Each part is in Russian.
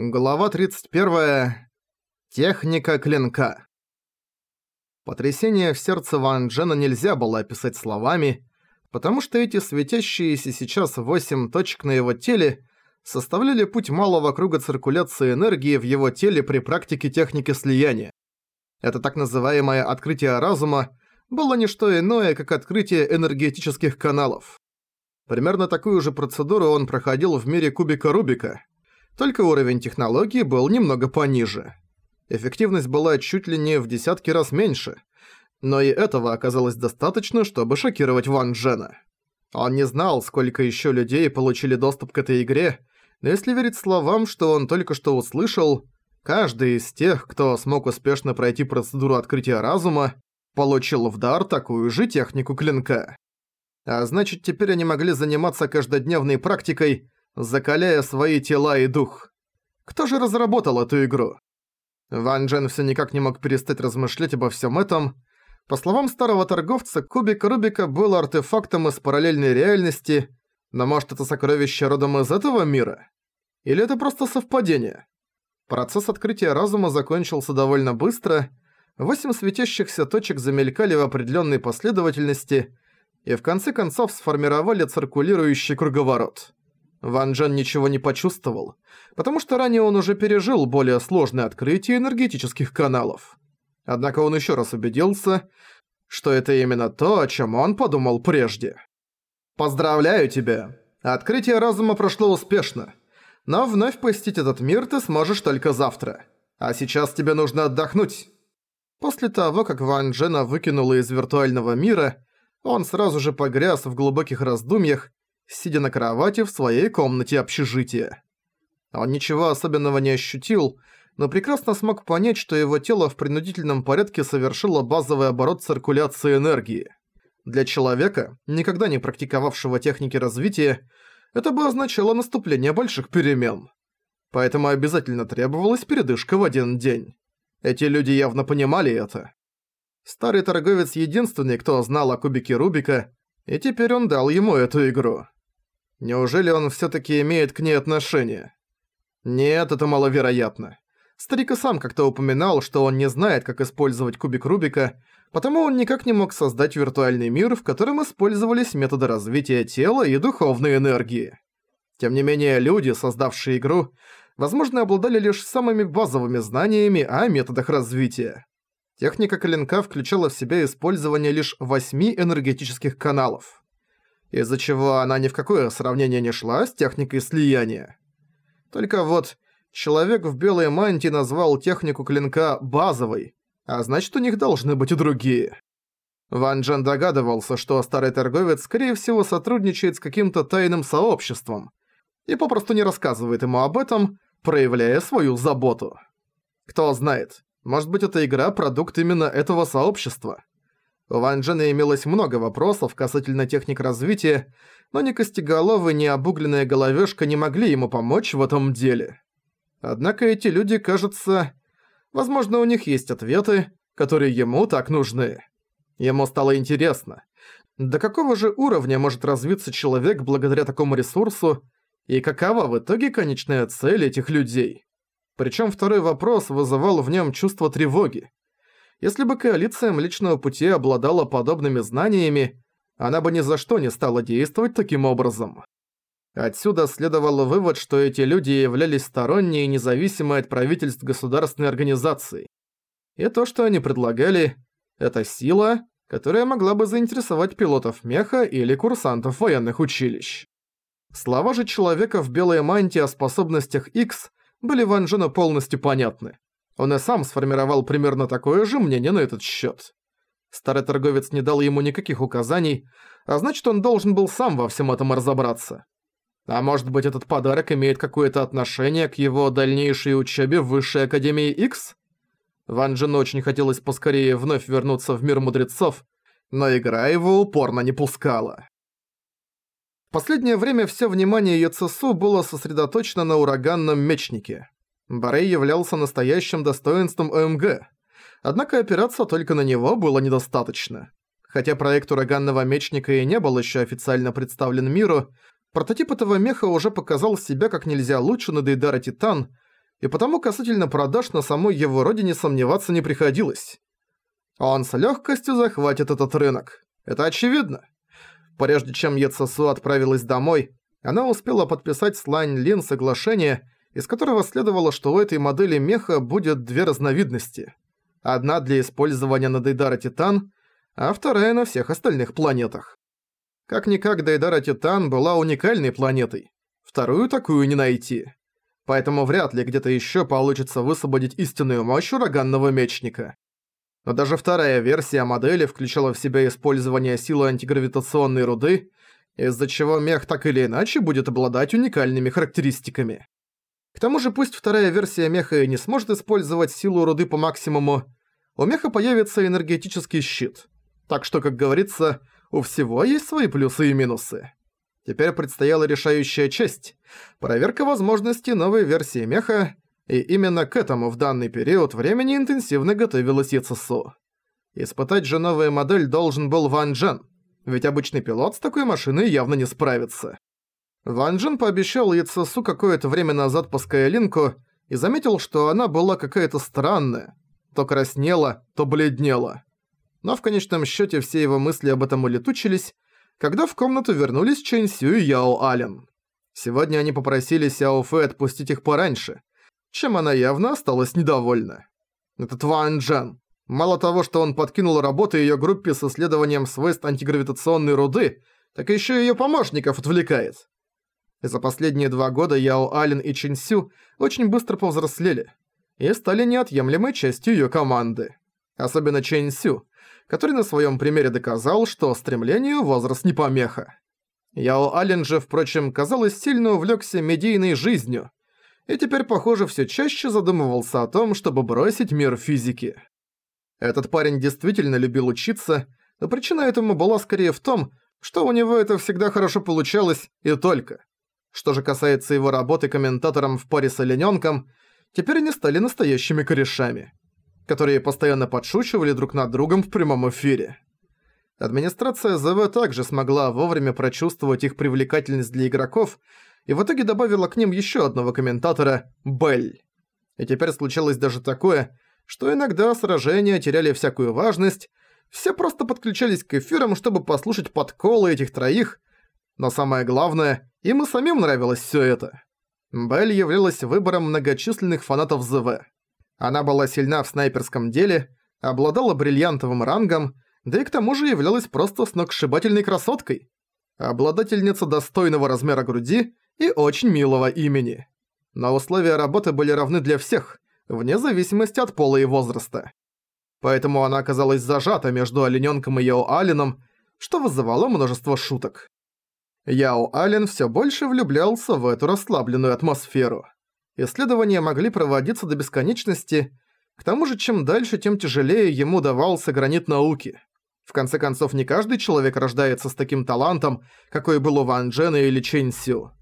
Глава 31. Техника клинка. Потрясение в сердце Ван Джена нельзя было описать словами, потому что эти светящиеся сейчас восемь точек на его теле составляли путь малого круга циркуляции энергии в его теле при практике техники слияния. Это так называемое «открытие разума» было не что иное, как открытие энергетических каналов. Примерно такую же процедуру он проходил в мире кубика Рубика, только уровень технологии был немного пониже. Эффективность была чуть ли не в десятки раз меньше, но и этого оказалось достаточно, чтобы шокировать Ван Джена. Он не знал, сколько еще людей получили доступ к этой игре, но если верить словам, что он только что услышал, каждый из тех, кто смог успешно пройти процедуру открытия разума, получил в дар такую же технику клинка. А значит, теперь они могли заниматься каждодневной практикой, закаляя свои тела и дух. Кто же разработал эту игру? Ван Джен все никак не мог перестать размышлять обо всем этом. По словам старого торговца, кубик Рубика был артефактом из параллельной реальности, но может это сокровище родом из этого мира? Или это просто совпадение? Процесс открытия разума закончился довольно быстро, восемь светящихся точек замелькали в определенной последовательности и в конце концов сформировали циркулирующий круговорот. Ван Джен ничего не почувствовал, потому что ранее он уже пережил более сложное открытие энергетических каналов. Однако он еще раз убедился, что это именно то, о чем он подумал прежде. «Поздравляю тебя! Открытие разума прошло успешно. Но вновь посетить этот мир ты сможешь только завтра. А сейчас тебе нужно отдохнуть». После того, как Ван Джена выкинула из виртуального мира, он сразу же погряз в глубоких раздумьях сидя на кровати в своей комнате общежития. Он ничего особенного не ощутил, но прекрасно смог понять, что его тело в принудительном порядке совершило базовый оборот циркуляции энергии. Для человека, никогда не практиковавшего техники развития, это бы означало наступление больших перемен. Поэтому обязательно требовалась передышка в один день. Эти люди явно понимали это. Старый торговец единственный, кто знал о кубике Рубика, и теперь он дал ему эту игру. Неужели он всё-таки имеет к ней отношение? Нет, это маловероятно. Старик сам как-то упоминал, что он не знает, как использовать кубик Рубика, потому он никак не мог создать виртуальный мир, в котором использовались методы развития тела и духовной энергии. Тем не менее, люди, создавшие игру, возможно, обладали лишь самыми базовыми знаниями о методах развития. Техника клинка включала в себя использование лишь восьми энергетических каналов из-за чего она ни в какое сравнение не шла с техникой слияния. Только вот человек в белой мантии назвал технику клинка базовой, а значит у них должны быть и другие. Ван Джен догадывался, что старый торговец скорее всего сотрудничает с каким-то тайным сообществом и попросту не рассказывает ему об этом, проявляя свою заботу. Кто знает, может быть эта игра продукт именно этого сообщества. У Ван Джена имелось много вопросов касательно техник развития, но ни Костеголовый, ни обугленная головешка не могли ему помочь в этом деле. Однако эти люди, кажется... Возможно, у них есть ответы, которые ему так нужны. Ему стало интересно, до какого же уровня может развиться человек благодаря такому ресурсу, и какова в итоге конечная цель этих людей? Причем второй вопрос вызывал в нем чувство тревоги. Если бы коалиция Млечного Пути обладала подобными знаниями, она бы ни за что не стала действовать таким образом. Отсюда следовал вывод, что эти люди являлись сторонней и независимой от правительств государственной организации. И то, что они предлагали, это сила, которая могла бы заинтересовать пилотов меха или курсантов военных училищ. Слова же человека в белой мантии о способностях X были Ван Джену полностью понятны. Он и сам сформировал примерно такое же мнение на этот счет. Старый торговец не дал ему никаких указаний, а значит он должен был сам во всем этом разобраться. А может быть этот подарок имеет какое-то отношение к его дальнейшей учебе в Высшей Академии X? Ван Джин очень хотелось поскорее вновь вернуться в мир мудрецов, но игра его упорно не пускала. В последнее время все внимание Яцесу было сосредоточено на ураганном мечнике. Барей являлся настоящим достоинством ОМГ. Однако опираться только на него было недостаточно. Хотя проект ураганного мечника и не был еще официально представлен миру, прототип этого меха уже показал себя как нельзя лучше на Дейдара Титан, и потому касательно продаж на самой его родине сомневаться не приходилось. Он с легкостью захватит этот рынок. Это очевидно. Прежде чем Ецесу отправилась домой, она успела подписать с Лань Лин соглашение, из которого следовало, что у этой модели меха будет две разновидности. Одна для использования на Дейдара Титан, а вторая на всех остальных планетах. Как-никак Дейдара Титан была уникальной планетой. Вторую такую не найти. Поэтому вряд ли где-то еще получится высвободить истинную мощь ураганного мечника. Но даже вторая версия модели включала в себя использование силы антигравитационной руды, из-за чего мех так или иначе будет обладать уникальными характеристиками. К тому же пусть вторая версия меха и не сможет использовать силу руды по максимуму, у меха появится энергетический щит. Так что, как говорится, у всего есть свои плюсы и минусы. Теперь предстояла решающая часть – проверка возможностей новой версии меха, и именно к этому в данный период времени интенсивно готовилась ЕЦСУ. Испытать же новую модель должен был Ван Джен, ведь обычный пилот с такой машиной явно не справится. Ван Джен пообещал ЕЦСУ какое-то время назад по Скайлинку и заметил, что она была какая-то странная, то краснела, то бледнела но в конечном счете все его мысли об этом улетучились, когда в комнату вернулись Чэнь Сю и Яо Ален. Сегодня они попросили Сяо Фэ отпустить их пораньше, чем она явно осталась недовольна. Этот Ван Джен. Мало того, что он подкинул работу ее группе с исследованием свойств антигравитационной руды, так еще и ее помощников отвлекает. За последние два года Яо Ален и Чин Сю очень быстро повзрослели и стали неотъемлемой частью ее команды. Особенно Чин Сю, который на своем примере доказал, что стремлению возраст не помеха. Яо Аллен же, впрочем, казалось, сильно увлекся медийной жизнью, и теперь, похоже, все чаще задумывался о том, чтобы бросить мир физики. Этот парень действительно любил учиться, но причина этому была скорее в том, что у него это всегда хорошо получалось и только. Что же касается его работы комментатором в паре с оленёнком, теперь они стали настоящими корешами которые постоянно подшучивали друг над другом в прямом эфире. Администрация ЗВ также смогла вовремя прочувствовать их привлекательность для игроков и в итоге добавила к ним еще одного комментатора – Белль. И теперь случалось даже такое, что иногда сражения теряли всякую важность, все просто подключались к эфирам, чтобы послушать подколы этих троих, но самое главное, им и самим нравилось все это. Белль являлась выбором многочисленных фанатов ЗВ. Она была сильна в снайперском деле, обладала бриллиантовым рангом, да и к тому же являлась просто сногсшибательной красоткой. Обладательница достойного размера груди и очень милого имени. Но условия работы были равны для всех, вне зависимости от пола и возраста. Поэтому она оказалась зажата между оленёнком и Яо Алленом, что вызывало множество шуток. Яо Аллен всё больше влюблялся в эту расслабленную атмосферу. Исследования могли проводиться до бесконечности, к тому же чем дальше, тем тяжелее ему давался гранит науки. В конце концов, не каждый человек рождается с таким талантом, какой был у Ван Джена или Чэнь Сю.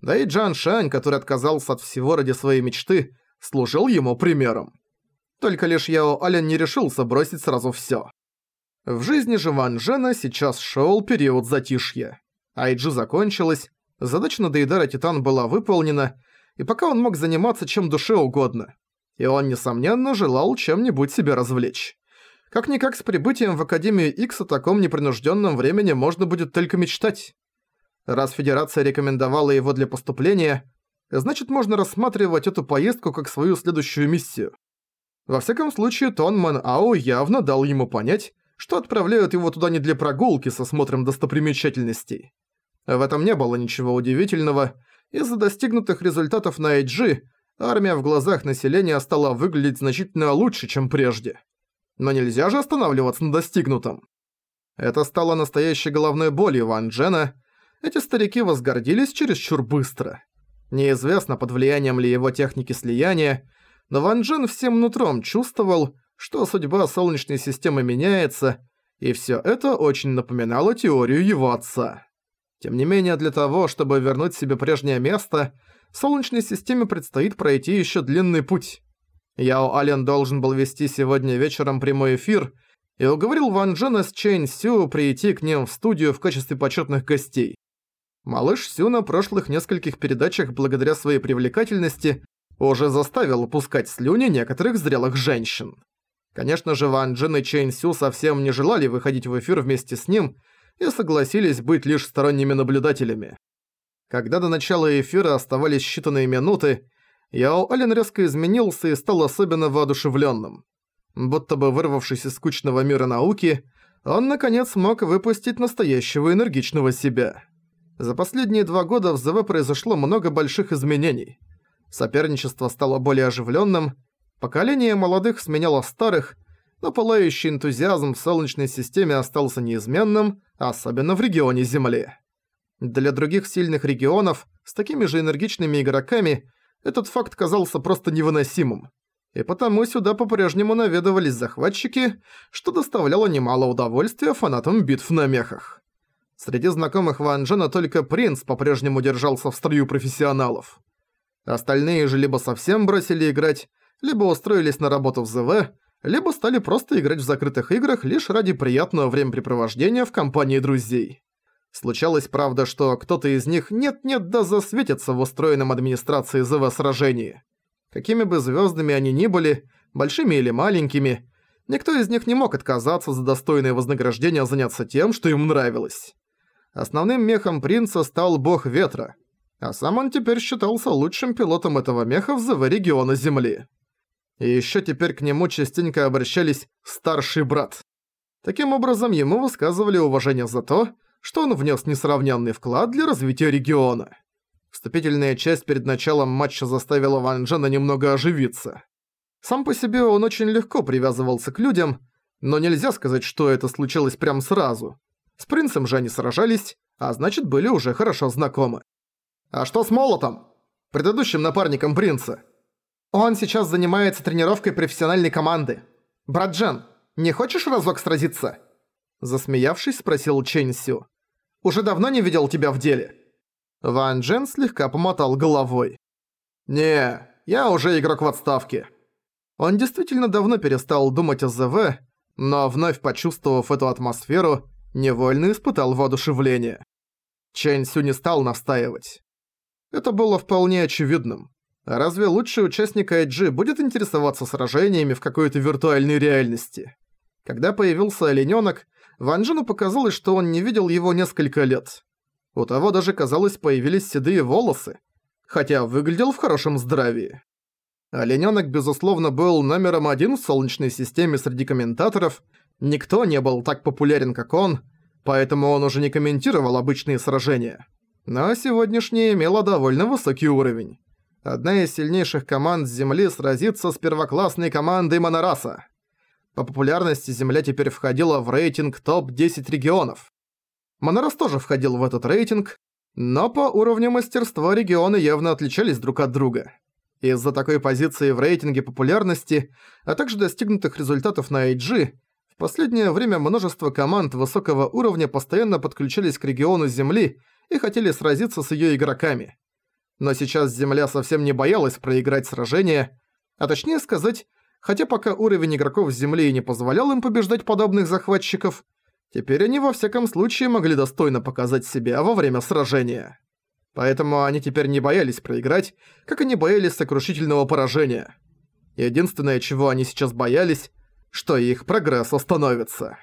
Да и Джан Шань, который отказался от всего ради своей мечты, служил ему примером. Только лишь Яо Ален не решился бросить сразу всё. В жизни же Ван Джена сейчас шёл период затишья. Айджи закончилась, задача на Дейдара Титан была выполнена, и пока он мог заниматься чем душе угодно. И он, несомненно, желал чем-нибудь себя развлечь. Как-никак с прибытием в Академию X о таком непринужденном времени можно будет только мечтать. Раз Федерация рекомендовала его для поступления, значит можно рассматривать эту поездку как свою следующую миссию. Во всяком случае, Тон Мэн Ао явно дал ему понять, что отправляют его туда не для прогулки со смотром достопримечательностей. В этом не было ничего удивительного, из-за достигнутых результатов на IG армия в глазах населения стала выглядеть значительно лучше, чем прежде. Но нельзя же останавливаться на достигнутом. Это стало настоящей головной болью Ван Джена. Эти старики возгордились чересчур быстро. Неизвестно, под влиянием ли его техники слияния, но Ван Джен всем нутром чувствовал, что судьба Солнечной системы меняется, и всё это очень напоминало теорию его отца. Тем не менее, для того, чтобы вернуть себе прежнее место, Солнечной системе предстоит пройти еще длинный путь. Яо Ален должен был вести сегодня вечером прямой эфир и уговорил Ван Джена с Чэнь Сю прийти к ним в студию в качестве почетных гостей. Малыш Сю на прошлых нескольких передачах благодаря своей привлекательности уже заставил пускать слюни некоторых зрелых женщин. Конечно же, Ван Джен и Чэнь Сю совсем не желали выходить в эфир вместе с ним и согласились быть лишь сторонними наблюдателями. Когда до начала эфира оставались считанные минуты, Яо Ален резко изменился и стал особенно воодушевленным. Будто бы вырвавшись из скучного мира науки, он наконец мог выпустить настоящего энергичного себя. За последние два года в ЗВ произошло много больших изменений. Соперничество стало более оживленным, поколение молодых сменяло старых, но пылающий энтузиазм в Солнечной системе остался неизменным, особенно в регионе Земли. Для других сильных регионов с такими же энергичными игроками этот факт казался просто невыносимым. И потому сюда по-прежнему наведывались захватчики, что доставляло немало удовольствия фанатам битв на мехах. Среди знакомых Ван Джена только принц по-прежнему держался в строю профессионалов. Остальные же либо совсем бросили играть, либо устроились на работу в ЗВ, либо стали просто играть в закрытых играх лишь ради приятного времяпрепровождения в компании друзей. Случалось, правда, что кто-то из них нет-нет да засветится в устроенном администрации ЗВ сражении. Какими бы звездами они ни были, большими или маленькими, никто из них не мог отказаться за достойное вознаграждение заняться тем, что им нравилось. Основным мехом принца стал бог ветра, а сам он теперь считался лучшим пилотом этого меха в ЗВ региона Земли. И ещё теперь к нему частенько обращались «старший брат». Таким образом, ему высказывали уважение за то, что он внес несравненный вклад для развития региона. Вступительная часть перед началом матча заставила Ван Джена немного оживиться. Сам по себе он очень легко привязывался к людям, но нельзя сказать, что это случилось прям сразу. С принцем же они сражались, а значит были уже хорошо знакомы. «А что с Молотом? Предыдущим напарником принца?» «Он сейчас занимается тренировкой профессиональной команды. Брат Джен, не хочешь разок сразиться?» Засмеявшись, спросил Чэнь Сю. «Уже давно не видел тебя в деле». Ван Джен слегка помотал головой. «Не, я уже игрок в отставке». Он действительно давно перестал думать о ЗВ, но вновь почувствовав эту атмосферу, невольно испытал воодушевление. Чэнь Сю не стал настаивать. Это было вполне очевидным. Разве лучший участник IG будет интересоваться сражениями в какой-то виртуальной реальности? Когда появился оленёнок, Ван Джену показалось, что он не видел его несколько лет. У того даже, казалось, появились седые волосы, хотя выглядел в хорошем здравии. Оленёнок, безусловно, был номером один в Солнечной системе среди комментаторов, никто не был так популярен, как он, поэтому он уже не комментировал обычные сражения. Но сегодняшнее имело довольно высокий уровень. Одна из сильнейших команд Земли сразится с первоклассной командой Монораса. По популярности Земля теперь входила в рейтинг топ-10 регионов. Монорас тоже входил в этот рейтинг, но по уровню мастерства регионы явно отличались друг от друга. Из-за такой позиции в рейтинге популярности, а также достигнутых результатов на IG, в последнее время множество команд высокого уровня постоянно подключались к региону Земли и хотели сразиться с её игроками. Но сейчас Земля совсем не боялась проиграть сражение, а точнее сказать, хотя пока уровень игроков Земли и не позволял им побеждать подобных захватчиков, теперь они во всяком случае могли достойно показать себя во время сражения. Поэтому они теперь не боялись проиграть, как они боялись сокрушительного поражения. Единственное, чего они сейчас боялись, что их прогресс остановится.